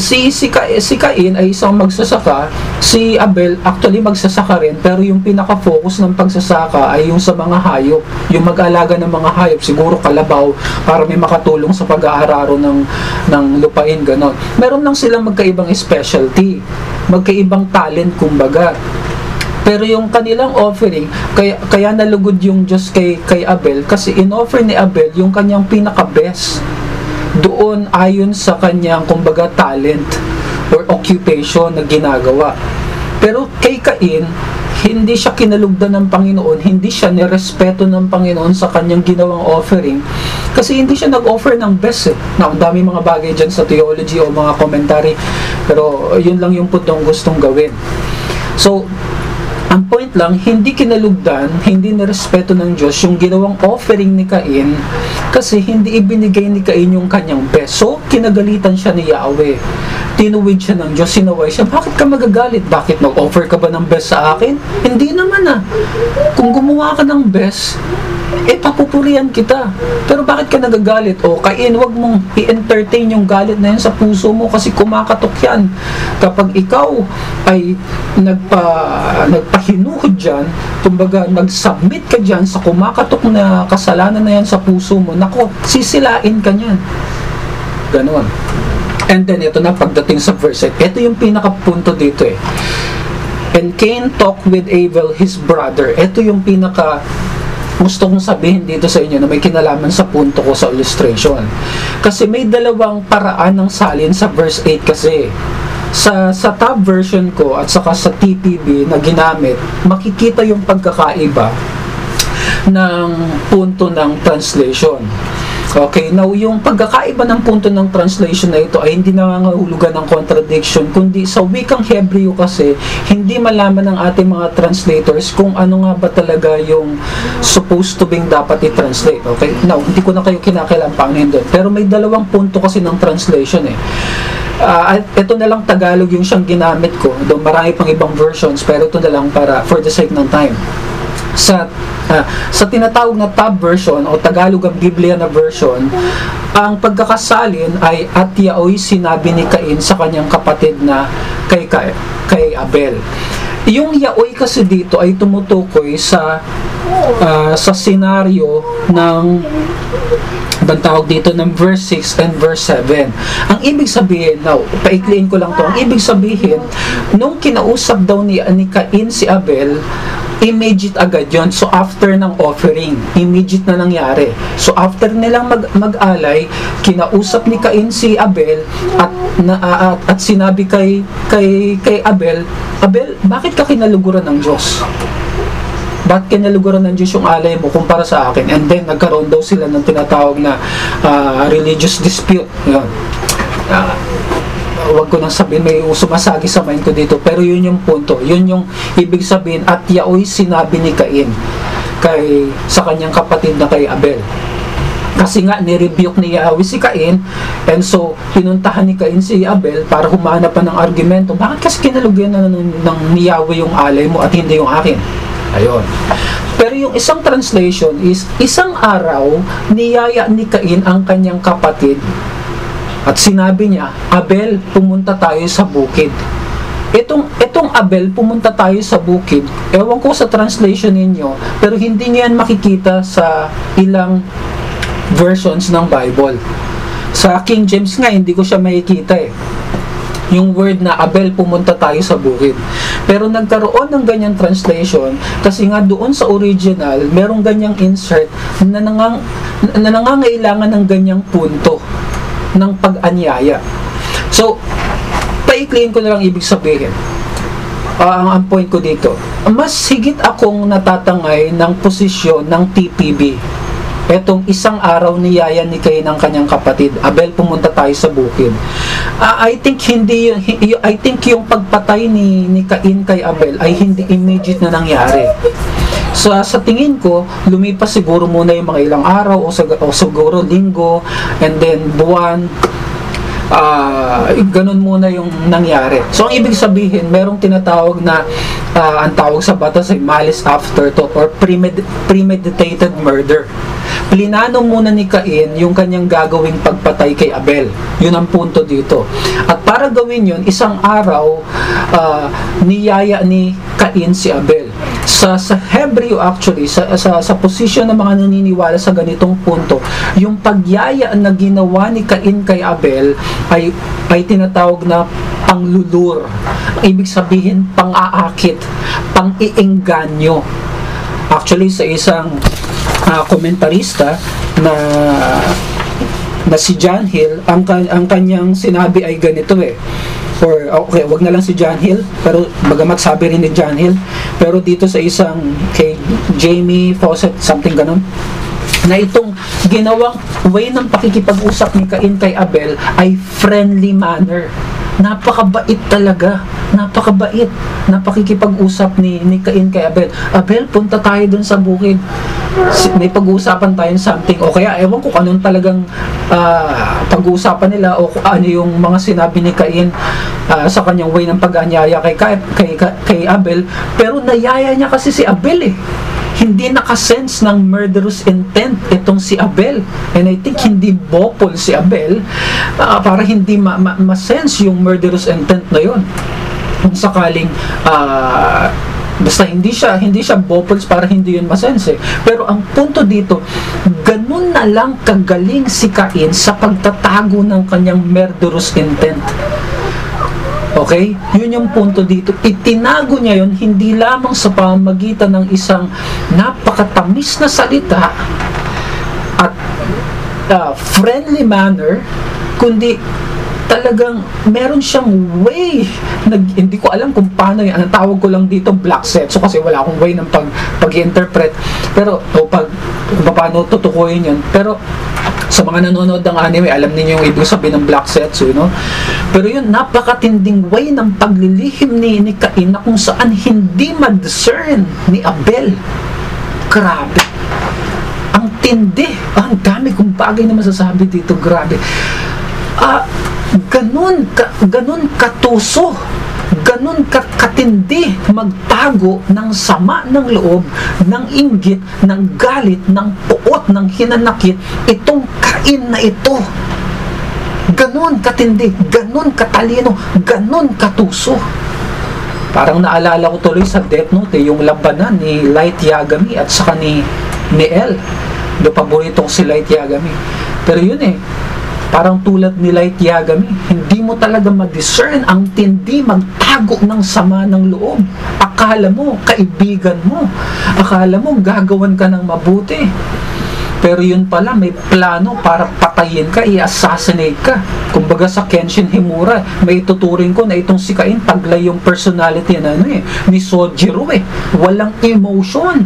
si si, si Cain ay isang magsasaka, si Abel actually magsasaka rin, pero yung pinaka-focus ng pagsasaka ay yung sa mga hayop, yung mag-alaga ng mga hayop, siguro kalabaw para may makatulong sa pag-aararo ng ng lupain ganon. Meron lang silang magkaibang specialty, magkaibang talent kumbaga. Pero yung kanilang offering, kaya, kaya nalugod yung Diyos kay, kay Abel kasi in-offer ni Abel yung kanyang pinaka-best doon ayon sa kanyang kumbaga talent or occupation na ginagawa. Pero kay Cain, hindi siya kinalugdan ng Panginoon, hindi siya nirespeto ng Panginoon sa kanyang ginawang offering kasi hindi siya nag-offer ng best eh. Na, ang dami mga bagay dyan sa theology o mga commentary pero yun lang yung putong gustong gawin. So, ang point lang, hindi kinalugdan, hindi nirespeto ng Diyos yung ginawang offering ni Cain kasi hindi ibinigay ni Cain yung kanyang best. So, kinagalitan siya ni Yahweh. Tinuwid siya ng Diyos, sinaway siya. Bakit ka magagalit? Bakit mag-offer ka ba ng best sa akin? Hindi naman ah. Kung gumawa ka ng best, eh papupurihan kita. Pero bakit ka nagagalit? O kain, wag mong i-entertain yung galit na yan sa puso mo kasi kumakatok yan. Kapag ikaw ay nagpa, nagpahinuhod dyan, kumbaga nag-submit ka dyan sa kumakatok na kasalanan na yan sa puso mo, nako, sisilain ka niyan. Ganon. And then ito na pagdating sa verse 8. Ito yung pinakapunto dito eh. And Cain talked with Abel, his brother. Ito yung pinaka gusto kong sabihin dito sa inyo na may kinalaman sa punto ko sa illustration. Kasi may dalawang paraan ng salin sa verse 8 kasi sa sa tab version ko at saka sa TPB na ginamit, makikita yung pagkakaiba ng punto ng translation. Okay, now yung pagkakaiba ng punto ng translation na ito ay hindi nangangahulugan ng contradiction, kundi sa wikang Hebreo kasi, hindi malaman ng ating mga translators kung ano nga ba talaga yung supposed to being dapat i-translate. Okay, now, hindi ko na kayo kinakailangan doon. Pero may dalawang punto kasi ng translation eh. Uh, ito na lang Tagalog yung siyang ginamit ko. Doon marami pang ibang versions, pero ito na lang para for the sake ng time sa uh, sa tinatawag na tab version o Tagalog ang Biblia na version, ang pagkakasalin ay at yaoy sinabi ni Cain sa kanyang kapatid na kay, kay, kay Abel. Yung yaoy kasi dito ay tumutukoy sa uh, sa senaryo ng ang dito ng verse 6 and verse 7. Ang ibig sabihin, now, paikliin ko lang to, ang ibig sabihin, nung kinausap daw ni, ni Cain si Abel, immediate agad yon So, after ng offering, immediate na nangyari. So, after nilang mag, mag-alay, kinausap ni Cain si Abel at, na, at, at sinabi kay, kay, kay Abel, Abel, bakit ka kinaluguran ng Diyos? Ba't kinaluguran ng Diyos yung alay mo kumpara sa akin? And then, nagkaroon daw sila ng tinatawag na uh, religious dispute. Yun. Uh, wag ko nang sabihin may sumasagi sa mind ko dito. Pero yun yung punto. Yun yung ibig sabihin. At yaoy sinabi ni Cain kay sa kanyang kapatid na kay Abel. Kasi nga nirebuke ni Yahweh si Cain. And so pinuntahan ni Cain si Abel para humanap pa ng argumento. Bakit kasi kinalugyan na ng, ng Yahweh yung alay mo at hindi yung akin? Ayun. Pero yung isang translation is isang araw niyaya ni Cain ang kanyang kapatid at sinabi niya, Abel, pumunta tayo sa bukid. Itong, itong Abel, pumunta tayo sa bukid. Ewan ko sa translation ninyo, pero hindi niyo yan makikita sa ilang versions ng Bible. Sa King James nga, hindi ko siya makikita eh yung word na Abel pumunta tayo sa bukid. Pero nagkaroon ng ganyang translation kasi nga doon sa original, merong ganyang insert na, nangang, na nangangailangan ng ganyang punto ng pag-anyaya. So, paikliin ko na lang ibig sabihin. Uh, ang, point ko dito, mas higit akong natatangay ng posisyon ng TPB. Etong isang araw ni Yaya ni Kay ng kanyang kapatid, Abel, pumunta tayo sa bukid. Uh, I think hindi I think yung pagpatay ni ni Cain kay Abel ay hindi immediate na nangyari. So, sa tingin ko, lumipas siguro muna yung mga ilang araw o, o siguro linggo and then buwan uh, ganun muna yung nangyari. So, ang ibig sabihin, merong tinatawag na uh, ang tawag sa batas ay malice afterthought or premed- premeditated murder. Plinano muna ni Cain yung kanyang gagawing pagpatay kay Abel. Yun ang punto dito. At para gawin yun, isang araw, uh, niyaya ni Cain si Abel sa sa Hebreo actually sa sa, sa position ng mga naniniwala sa ganitong punto yung pagyaya na ginawa ni Cain kay Abel ay ay tinatawag na panglulur ibig sabihin pang-aakit pang-iengganyo actually sa isang uh, komentarista na na si John Hill ang ang kanyang sinabi ay ganito eh or okay, wag na lang si John Hill, pero bagamat sabi rin ni John Hill, pero dito sa isang kay Jamie Fawcett, something ganun, na itong ginawang way ng pakikipag-usap ni Cain kay Abel ay friendly manner. Napakabait talaga. Napakabait. Napakikipag-usap ni, ni Cain kay Abel. Abel, punta tayo dun sa bukid. May pag-uusapan tayo something. O kaya, ewan ko anong talagang uh, pag-uusapan nila o ano yung mga sinabi ni Cain uh, sa kanyang way ng pag-anyaya kay, kay, kay, kay Abel. Pero nayaya niya kasi si Abel eh hindi nakasense ng murderous intent itong si Abel. And I think hindi bopol si Abel uh, para hindi ma- ma- ma-sense yung murderous intent na yon. Kung sakaling uh, basta hindi siya hindi siya bopols para hindi yun masense. Pero ang punto dito, ganun na lang kagaling si Cain sa pagtatago ng kanyang murderous intent. Okay? Yun yung punto dito. Itinago niya yun hindi lamang sa pamamagitan ng isang napakatamis na salita at uh, friendly manner, kundi talagang meron siyang way nag, hindi ko alam kung paano yan ang tawag ko lang dito black set so kasi wala akong way ng pag pag-interpret pero o pag kung paano tutukuyin yun. Pero sa mga nanonood ng anime alam niyo yung ibig sabihin ng black set so, you know pero yun napakatinding way ng paglilihim ni, ni Cain na kung saan hindi ma-discern ni Abel. Grabe. Ang tindi. Ang dami kong bagay na masasabi dito. Grabe. Ah ganun, ka, ganun katuso, ganun ka, katindi magtago ng sama ng loob, ng inggit, ng galit, ng puot, ng hinanakit, itong kain na ito. Ganun katindi, ganun katalino, ganun katuso. Parang naalala ko tuloy sa Death Note, eh, yung labanan ni Light Yagami at saka ni, ni El. Do paboritong si Light Yagami. Pero yun eh, Parang tulad ni Light Yagami, hindi mo talaga ma-discern ang tindi magtago ng sama ng loob. Akala mo, kaibigan mo. Akala mo, gagawan ka ng mabuti. Pero yun pala, may plano para patayin ka, i-assassinate ka. Kumbaga sa Kenshin Himura, may tuturing ko na itong si Cain, taglay yung personality na ano eh, ni Sojiro eh. Walang emotion.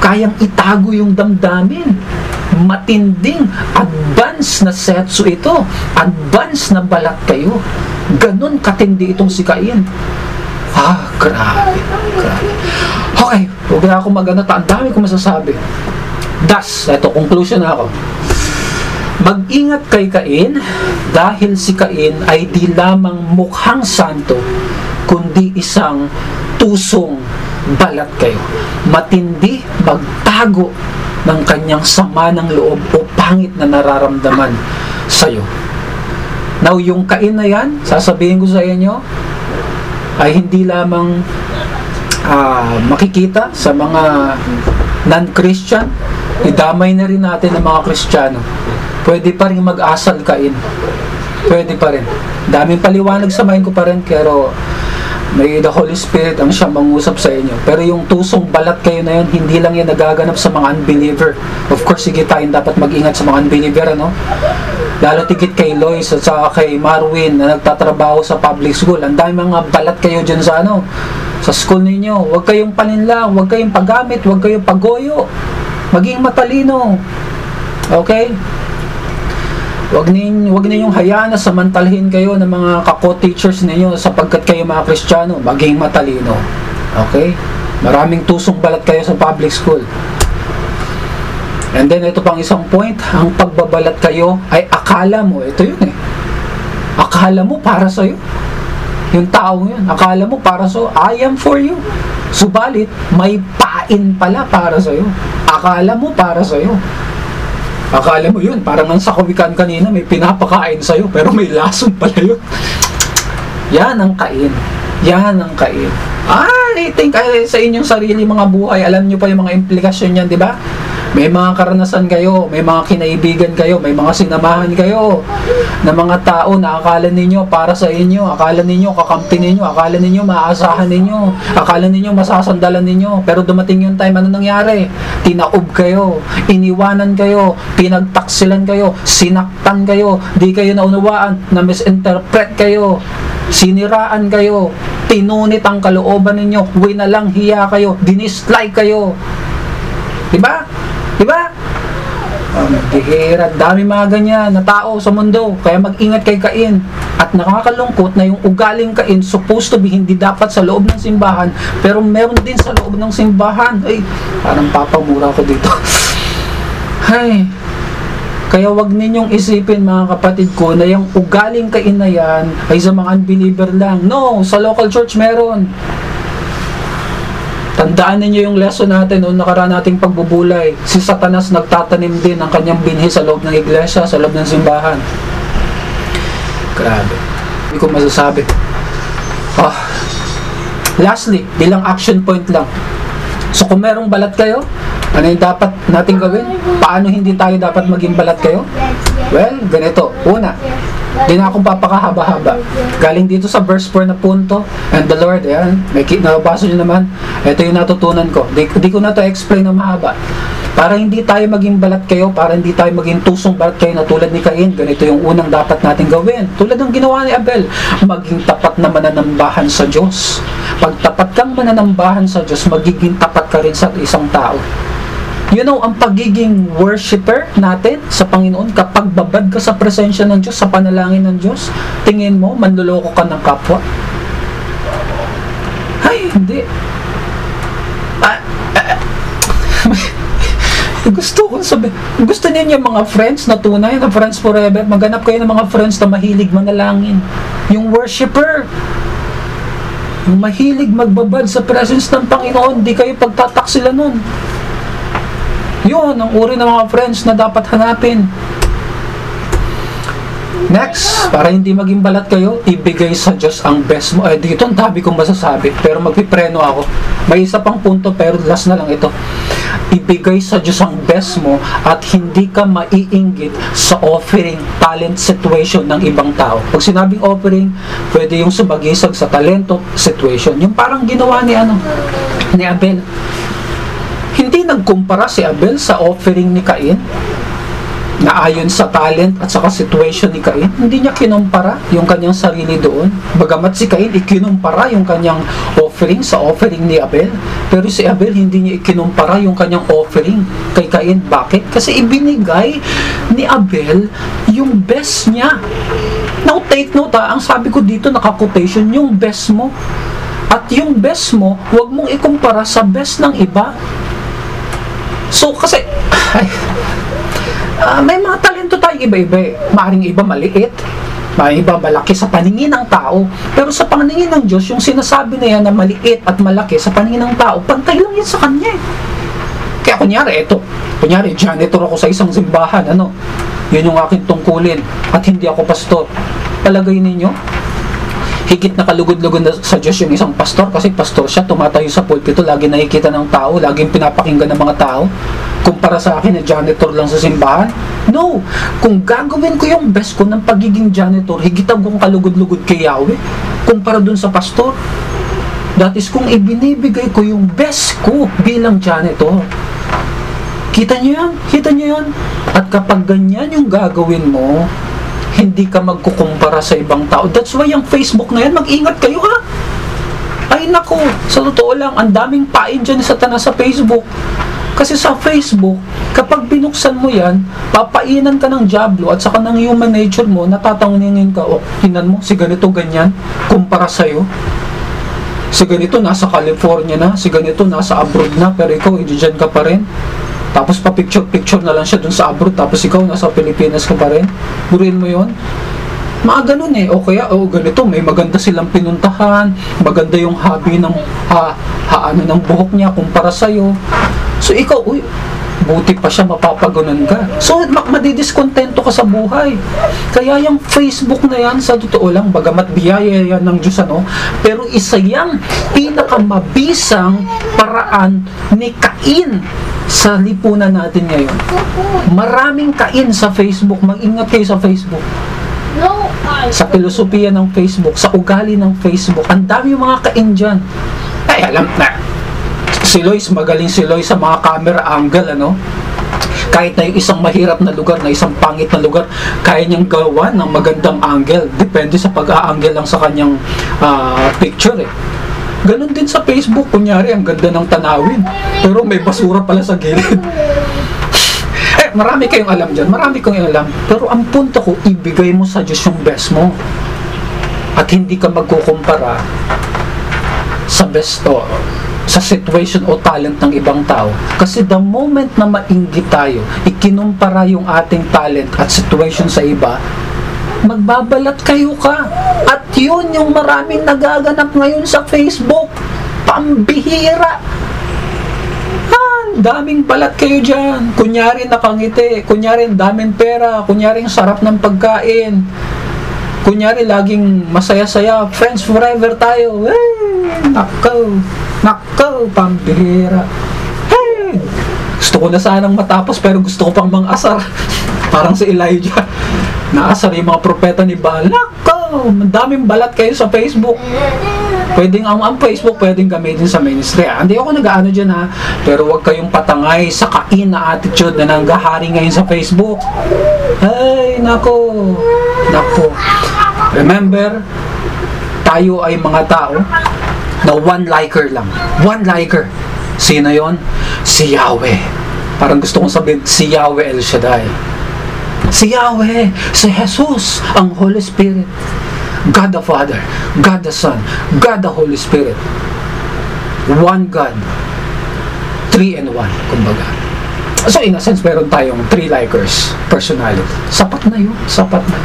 Kayang itago yung damdamin. Matinding, advance na setsu ito. Advance na balat kayo. Ganon katindi itong si Cain. Ah, grabe. Grabe. Okay, huwag na ako mag-ano. Ang dami ko masasabi. Thus, ito, conclusion na ako. Mag-ingat kay Cain dahil si Cain ay di lamang mukhang santo, kundi isang tusong balat kayo. Matindi magtago ng kanyang sama ng loob o pangit na nararamdaman sa'yo. Now, yung Cain na yan, sasabihin ko sa inyo, ay hindi lamang uh, makikita sa mga non-Christian, idamay na rin natin ng mga Kristiyano. Pwede pa rin mag-asal kain. Pwede pa rin. Daming paliwanag sa mind ko pa rin, pero may the Holy Spirit ang siya mangusap sa inyo. Pero yung tusong balat kayo na yun, hindi lang yan nagaganap sa mga unbeliever. Of course, sige tayo dapat mag-ingat sa mga unbeliever, ano? Lalo tigit kay Lois at saka kay Marwin na nagtatrabaho sa public school. Ang dami mga balat kayo dyan sa ano, sa school ninyo. Huwag kayong paninlang, huwag kayong paggamit, huwag kayong pagoyo. Maging matalino. Okay? Huwag ninyo, huwag ninyong hayaan na samantalhin kayo ng mga kako-teachers ninyo sapagkat kayo mga Kristiyano, maging matalino. Okay? Maraming tusong balat kayo sa public school. And then, ito pang isang point, ang pagbabalat kayo ay akala mo, ito yun eh. Akala mo para sa'yo. Yung tao yun, akala mo para so, I am for you. Subalit, may pain pala para sa'yo. Akala mo para sa'yo. Akala mo yun, parang ang sa kawikan kanina, may pinapakain sa'yo, pero may lason pala yun. Yan ang kain. Yan ang kain. Ah, I think ay, sa inyong sarili mga buhay, alam nyo pa yung mga implikasyon yan, di ba? May mga karanasan kayo, may mga kinaibigan kayo, may mga sinamahan kayo na mga tao na akala ninyo para sa inyo, akala ninyo kakampi ninyo, akala ninyo maaasahan ninyo, akala ninyo masasandalan ninyo. Pero dumating yung time, ano nangyari? Tinaob kayo, iniwanan kayo, pinagtaksilan kayo, sinaktan kayo, di kayo naunawaan, na misinterpret kayo, siniraan kayo, tinunit ang kalooban ninyo, winalang hiya kayo, dinislike kayo. Diba? Diba? Um, bihira, dami mga ganyan na tao sa mundo. Kaya mag-ingat kay Kain. At nakakalungkot na yung ugaling Kain supposed to be hindi dapat sa loob ng simbahan, pero meron din sa loob ng simbahan. Ay, parang papamura ko dito. Hay, kaya wag ninyong isipin mga kapatid ko na yung ugaling Kain na yan ay sa mga unbeliever lang. No, sa local church meron. Tandaan ninyo yung lesson natin noong nakaraan nating pagbubulay. Si Satanas nagtatanim din ng kanyang binhi sa loob ng iglesia, sa loob ng simbahan. Grabe. Hindi ko masasabi. Oh. Lastly, bilang action point lang. So kung merong balat kayo, ano yung dapat natin gawin? Paano hindi tayo dapat maging balat kayo? Well, ganito. Una, Di na akong papakahaba-haba. Galing dito sa verse 4 na punto, and the Lord, ayan, may nabasa nyo naman, ito yung natutunan ko. Di, di ko na to explain na mahaba. Para hindi tayo maging balat kayo, para hindi tayo maging tusong balat kayo na tulad ni Cain, ganito yung unang dapat natin gawin. Tulad ng ginawa ni Abel, maging tapat na mananambahan sa Diyos. Pag tapat kang mananambahan sa Diyos, magiging tapat ka rin sa isang tao. You know, ang pagiging worshipper natin sa Panginoon, kapag babad ka sa presensya ng Diyos, sa panalangin ng Diyos, tingin mo, manluloko ka ng kapwa. Ay, hindi. Ah, ah, gusto ko sabi, gusto niyo yung mga friends na tunay, na friends forever, maghanap kayo ng mga friends na mahilig manalangin. Yung worshipper, yung mahilig magbabad sa presence ng Panginoon, di kayo pagtataksila nun. Yun, ang uri ng mga friends na dapat hanapin. Next, para hindi maging balat kayo, ibigay sa Diyos ang best mo. Eh, dito ang dami kong masasabi, pero magpipreno ako. May isa pang punto, pero last na lang ito. Ibigay sa Diyos ang best mo at hindi ka maiinggit sa offering talent situation ng ibang tao. Pag sinabing offering, pwede yung sumagisag sa talento situation. Yung parang ginawa ni ano, ni Abel. Hindi nagkumpara si Abel sa offering ni Cain na ayon sa talent at saka situation ni Cain, hindi niya kinumpara yung kanyang sarili doon. Bagamat si Cain ikinumpara yung kanyang offering sa offering ni Abel, pero si Abel hindi niya ikinumpara yung kanyang offering kay Cain. Bakit? Kasi ibinigay ni Abel yung best niya. Now take note ha, ang sabi ko dito naka-quotation, yung best mo. At yung best mo, huwag mong ikumpara sa best ng iba. So, kasi, ay, uh, may mga talento tayo iba-iba eh. Maaring iba maliit, may iba malaki sa paningin ng tao. Pero sa paningin ng Diyos, yung sinasabi na yan na maliit at malaki sa paningin ng tao, pantay lang yan sa Kanya eh. Kaya kunyari, ito, kunyari, janitor ako sa isang simbahan, ano, yun yung aking tungkulin, at hindi ako pastor. Palagay ninyo, higit na kalugod-lugod na sa Diyos yung isang pastor kasi pastor siya, tumatayo sa pulpito, lagi nakikita ng tao, laging pinapakinggan ng mga tao kumpara sa akin na janitor lang sa simbahan? No! Kung gagawin ko yung best ko ng pagiging janitor, higit akong kalugod-lugod kay Yahweh, kumpara dun sa pastor. That is kung ibinibigay ko yung best ko bilang janitor. Kita niyo yan? Kita niyo yan? At kapag ganyan yung gagawin mo, hindi ka magkukumpara sa ibang tao. That's why yung Facebook na yan, mag-ingat kayo ha. Ay nako, sa totoo lang, ang daming pain dyan sa tanas sa Facebook. Kasi sa Facebook, kapag binuksan mo yan, papainan ka ng Diablo at saka ng human nature mo, natatangunin ka, o, oh, tinan mo, si ganito ganyan, kumpara sa'yo. Si ganito nasa California na, si ganito nasa abroad na, pero ikaw, dyan ka pa rin. Tapos pa picture-picture na lang siya dun sa abroad, tapos ikaw nasa Pilipinas ka pa rin. Burin mo yon mga ganun eh. O kaya, o ganito, may maganda silang pinuntahan, maganda yung hobby ng, ha, ha ano ng buhok niya kumpara sa'yo. So ikaw, uy, buti pa siya mapapagunan ka. So, madidiscontento ka sa buhay. Kaya yung Facebook na yan, sa totoo lang, bagamat biyaya yan ng Diyos, ano, pero isa yung pinakamabisang paraan ni Cain sa lipunan natin ngayon. Maraming kain sa Facebook. Mag-ingat kayo sa Facebook. Sa filosofiya ng Facebook, sa ugali ng Facebook. Ang dami mga kain dyan. Ay, alam na, si Lois, magaling si Lois sa mga camera angle, ano? Kahit na yung isang mahirap na lugar, na isang pangit na lugar, kaya niyang gawa ng magandang angle. Depende sa pag-a-angle lang sa kanyang uh, picture, eh. Ganon din sa Facebook, kunyari, ang ganda ng tanawin. Pero may basura pala sa gilid. eh, marami kayong alam dyan. Marami kong alam. Pero ang punto ko, ibigay mo sa Diyos yung best mo. At hindi ka magkukumpara sa best o sa situation o talent ng ibang tao. Kasi the moment na mainggit tayo, ikinumpara yung ating talent at situation sa iba, magbabalat kayo ka. At yun yung maraming nagaganap ngayon sa Facebook. Pambihira. Ah, daming balat kayo dyan. Kunyari nakangiti. Kunyari daming pera. Kunyari sarap ng pagkain. Kunyari laging masaya-saya. Friends forever tayo. Hey, nakaw. Nako, pambihira. Hey! Gusto ko na sanang matapos pero gusto ko pang mang-asar. Parang si Elijah. Naasar yung mga propeta ni Baal. Nako, daming balat kayo sa Facebook. Pwedeng ang, ang Facebook pwedeng gamitin sa ministry. Ah, hindi ako nag-ano dyan ha. Pero huwag kayong patangay sa kain na attitude na nanggahari ngayon sa Facebook. Ay, nako. Nako. Remember, tayo ay mga tao na one liker lang. One liker. Sino yon? Si Yahweh. Parang gusto kong sabihin, si Yahweh El Shaddai. Si Yahweh, si Jesus, ang Holy Spirit. God the Father, God the Son, God the Holy Spirit. One God. Three and one, kumbaga. So in a sense, meron tayong three likers personality. Sapat na yun. Sapat na.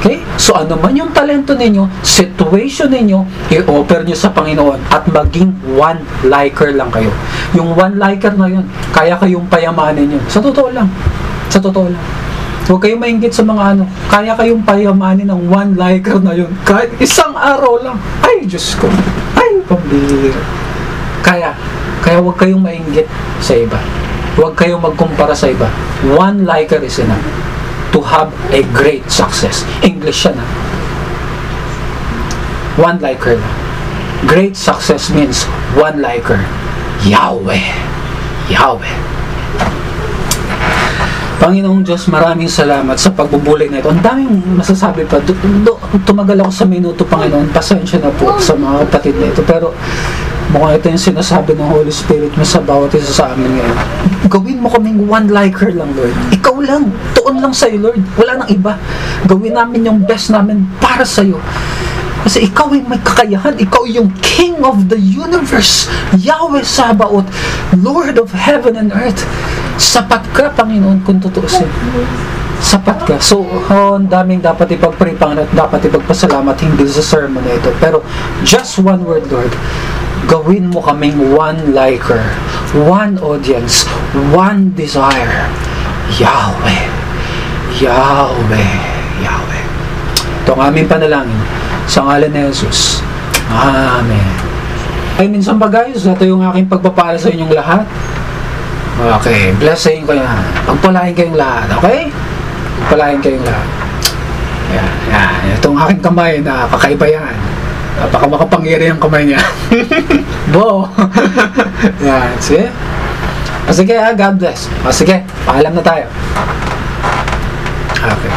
Okay? So ano man yung talento ninyo, situation ninyo, i-offer nyo sa Panginoon at maging one liker lang kayo. Yung one liker na yun, kaya kayong payamanin yun. Sa totoo lang. Sa totoo lang. Huwag kayong maingit sa mga ano, kaya kayong payamanin ng one liker na yun. Kahit isang araw lang. Ay, Diyos ko. Ay, pambihira. Kaya, kaya huwag kayong maingit sa iba. Huwag kayong magkumpara sa iba. One liker is enough to have a great success. English siya na. One liker. Great success means one liker. Yahweh. Yahweh. Panginoong Diyos, maraming salamat sa pagbubulay na ito. Ang daming masasabi pa. Du- du- tumagal ako sa minuto, Panginoon. Pasensya na po sa mga kapatid na ito. Pero mukhang ito yung sinasabi ng Holy Spirit mo sa bawat isa sa amin ngayon. Gawin mo kaming one liker lang, Lord. Ikaw lang. Tuon lang sa'yo, Lord. Wala nang iba. Gawin namin yung best namin para sa'yo. Kasi ikaw ay may kakayahan. Ikaw yung King of the universe. Yahweh Sabaoth. Lord of heaven and earth. Sapat ka, Panginoon, kung tutuusin. Sapat ka. So, oh, daming dapat ipag-pray, Panginoon, at dapat ipagpasalamat hindi sa sermon na ito. Pero, just one word, Lord. Gawin mo kaming one liker, one audience, one desire. Yahweh. Yahweh. Yahweh. Ito ang aming panalangin sa ngalan ni Jesus. Amen. Ay, minsan ba guys, ito yung aking pagpapala sa inyong lahat. Okay, blessing ko yan. Pagpalain kayong lahat, okay? Pagpalain kayong lahat. Yan, yan. Itong aking kamay na kakaiba yan. Napaka makapangyari ang kamay niya. Bo! yan, sige. O sige ha, God bless. O sige, paalam na tayo. Okay.